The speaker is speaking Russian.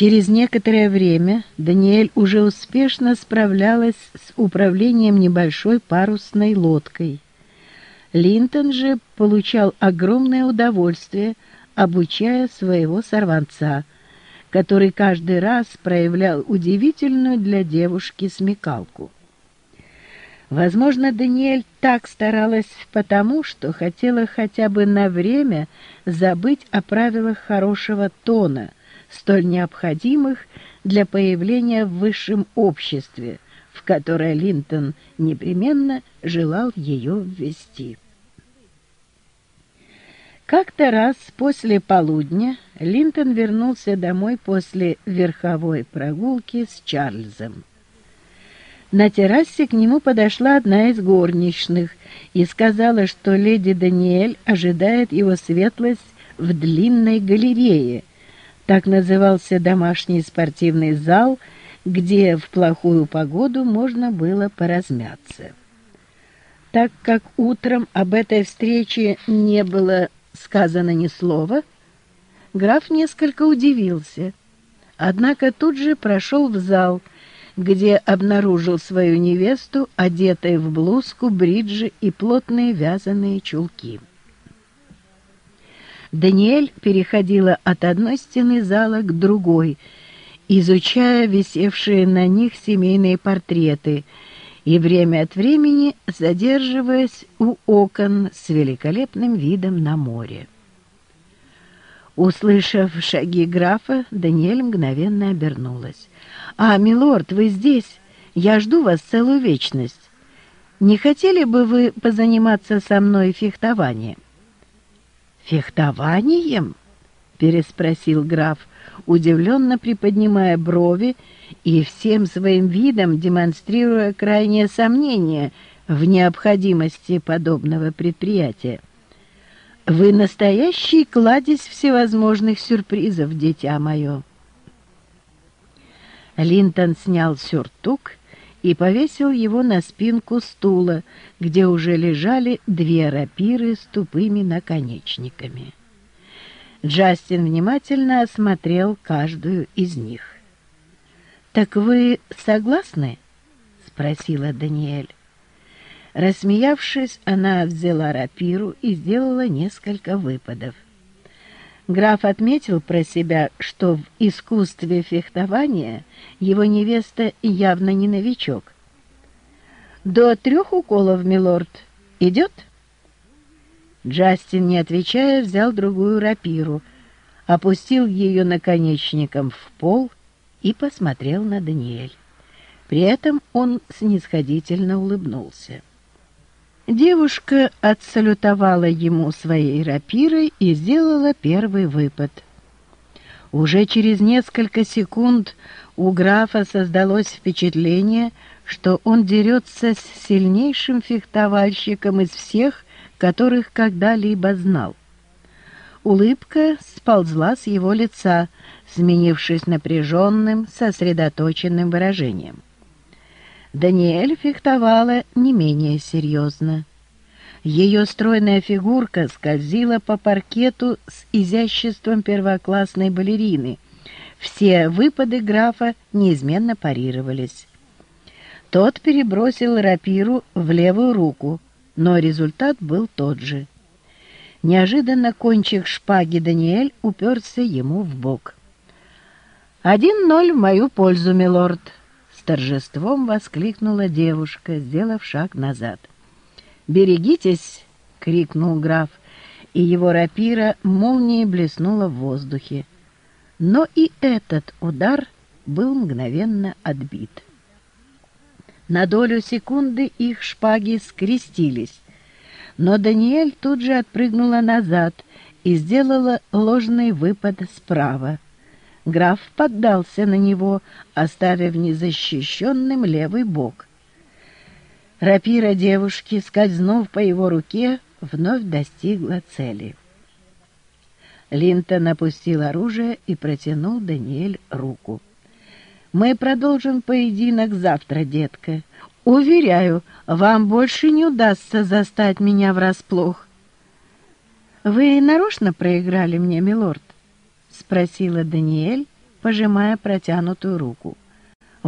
Через некоторое время Даниэль уже успешно справлялась с управлением небольшой парусной лодкой. Линтон же получал огромное удовольствие, обучая своего сорванца, который каждый раз проявлял удивительную для девушки смекалку. Возможно, Даниэль так старалась потому, что хотела хотя бы на время забыть о правилах хорошего тона, столь необходимых для появления в высшем обществе, в которое Линтон непременно желал ее ввести. Как-то раз после полудня Линтон вернулся домой после верховой прогулки с Чарльзом. На террасе к нему подошла одна из горничных и сказала, что леди Даниэль ожидает его светлость в длинной галерее. Так назывался домашний спортивный зал, где в плохую погоду можно было поразмяться. Так как утром об этой встрече не было сказано ни слова, граф несколько удивился, однако тут же прошел в зал, где обнаружил свою невесту, одетой в блузку, бриджи и плотные вязаные чулки. Даниэль переходила от одной стены зала к другой, изучая висевшие на них семейные портреты и время от времени задерживаясь у окон с великолепным видом на море. Услышав шаги графа, Даниэль мгновенно обернулась. «А, милорд, вы здесь? Я жду вас целую вечность. Не хотели бы вы позаниматься со мной фехтованием?» «Фехтованием?» — переспросил граф, удивленно приподнимая брови и всем своим видом демонстрируя крайнее сомнение в необходимости подобного предприятия. «Вы настоящий кладезь всевозможных сюрпризов, дитя мое!» Линтон снял сюртук и повесил его на спинку стула, где уже лежали две рапиры с тупыми наконечниками. Джастин внимательно осмотрел каждую из них. «Так вы согласны?» — спросила Даниэль. Рассмеявшись, она взяла рапиру и сделала несколько выпадов. Граф отметил про себя, что в искусстве фехтования его невеста явно не новичок. «До трех уколов, милорд. Идет?» Джастин, не отвечая, взял другую рапиру, опустил ее наконечником в пол и посмотрел на Даниэль. При этом он снисходительно улыбнулся. Девушка отсалютовала ему своей рапирой и сделала первый выпад. Уже через несколько секунд у графа создалось впечатление, что он дерется с сильнейшим фехтовальщиком из всех, которых когда-либо знал. Улыбка сползла с его лица, сменившись напряженным, сосредоточенным выражением. Даниэль фехтовала не менее серьезно. Ее стройная фигурка скользила по паркету с изяществом первоклассной балерины. Все выпады графа неизменно парировались. Тот перебросил рапиру в левую руку, но результат был тот же. Неожиданно кончик шпаги Даниэль уперся ему в бок. «Один ноль в мою пользу, милорд!» Торжеством воскликнула девушка, сделав шаг назад. «Берегитесь!» — крикнул граф, и его рапира молнией блеснула в воздухе. Но и этот удар был мгновенно отбит. На долю секунды их шпаги скрестились, но Даниэль тут же отпрыгнула назад и сделала ложный выпад справа. Граф поддался на него, оставив незащищенным левый бок. Рапира девушки, скользнув по его руке, вновь достигла цели. Линтон опустил оружие и протянул Даниэль руку. «Мы продолжим поединок завтра, детка. Уверяю, вам больше не удастся застать меня врасплох». «Вы нарочно проиграли мне, милорд?» — спросила Даниэль, пожимая протянутую руку.